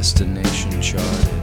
destination charted.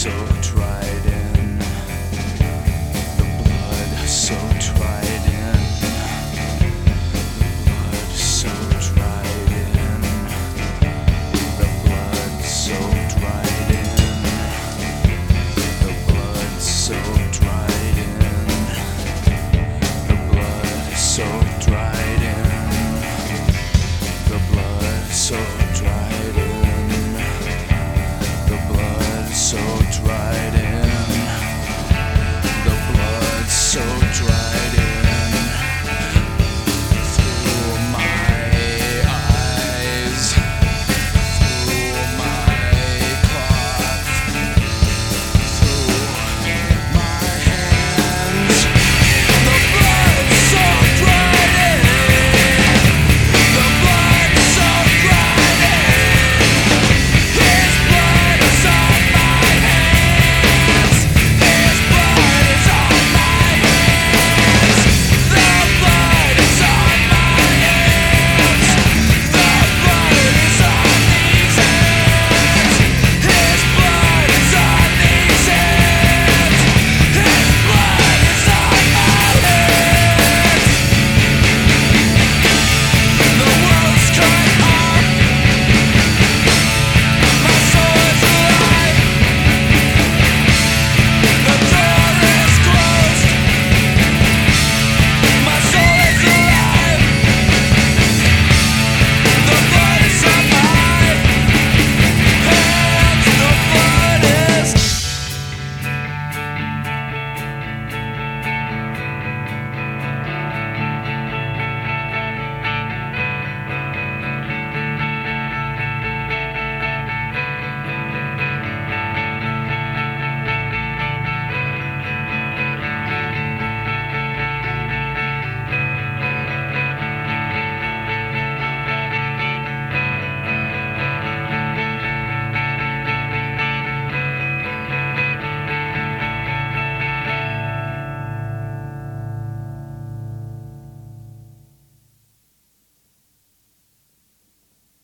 so